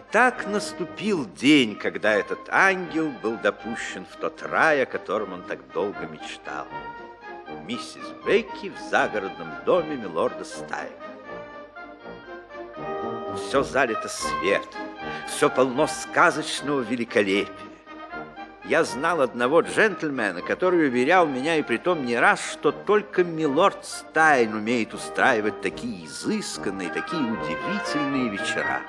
так наступил день, когда этот ангел был допущен в тот рай, о котором он так долго мечтал. Миссис Бекки в загородном доме милорда Стайна. Все залито светом, все полно сказочного великолепия. Я знал одного джентльмена, который уверял меня, и притом не раз, что только милорд Стайн умеет устраивать такие изысканные, такие удивительные вечера.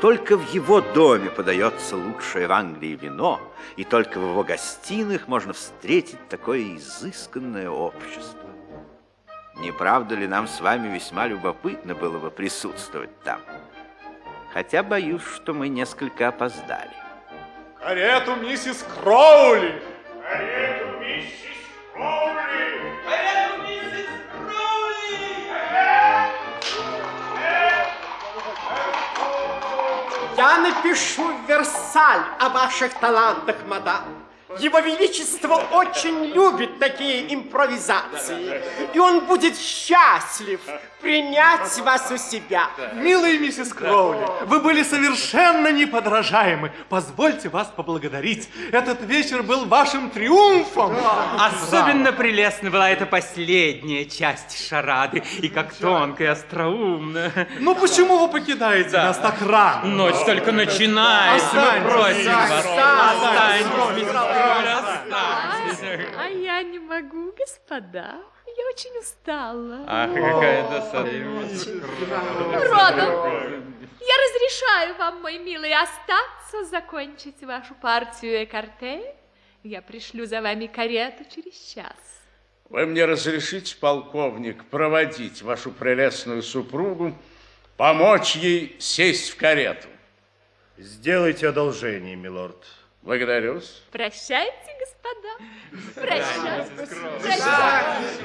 Только в его доме подается лучшее в Англии вино, и только в его гостиных можно встретить такое изысканное общество. Не правда ли нам с вами весьма любопытно было бы присутствовать там? Хотя боюсь, что мы несколько опоздали. Карету миссис Кроули! Я напишу в Версаль о ваших талантах, мадам. Его Величество очень любит такие импровизации, и он будет счастлив принять вас у себя. Милая миссис Кроули, вы были совершенно неподражаемы. Позвольте вас поблагодарить. Этот вечер был вашим триумфом. Особенно прелестна была эта последняя часть шарады, и как тонко и остроумно. Ну почему вы покидаете нас так рано? Ночь только начинается, мы Останьтесь, просим вас. останьтесь, Останьтесь. А я не могу, господа. Я очень устала. Ах, какая досада. Родом, я разрешаю вам, мой милый, остаться, закончить вашу партию экарте. Я пришлю за вами карету через час. Вы мне разрешите, полковник, проводить вашу прелестную супругу, помочь ей сесть в карету? Сделайте одолжение, милорд. Благодарю. Прощайте, господа. Прощайте. Прощайте.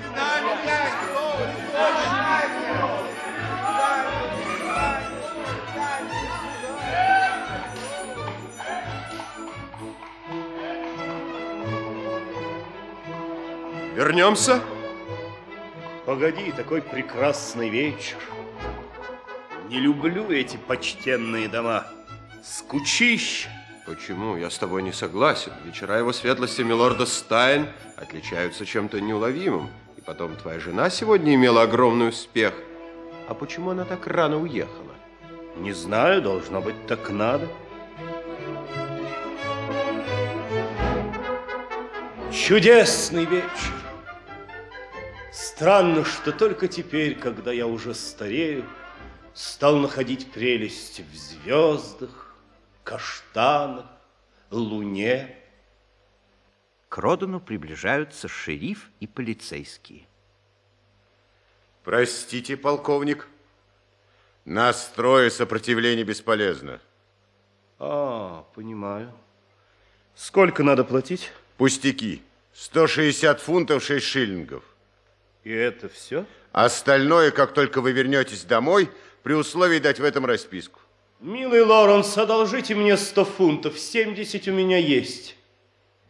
Вернемся? Погоди, такой прекрасный вечер. Не люблю эти почтенные дома. Скучище. Почему? Я с тобой не согласен. Вечера его светлости милорда Стайн отличаются чем-то неуловимым. И потом твоя жена сегодня имела огромный успех. А почему она так рано уехала? Не знаю, должно быть, так надо. Чудесный вечер. Странно, что только теперь, когда я уже старею, стал находить прелесть в звездах, каштанах, луне. К Родану приближаются шериф и полицейские. Простите, полковник. Настрое сопротивление бесполезно. А, понимаю. Сколько надо платить? Пустяки. 160 фунтов 6 шиллингов. И это все? Остальное, как только вы вернетесь домой, при условии дать в этом расписку. Милый Лоренс, одолжите мне 100 фунтов, 70 у меня есть.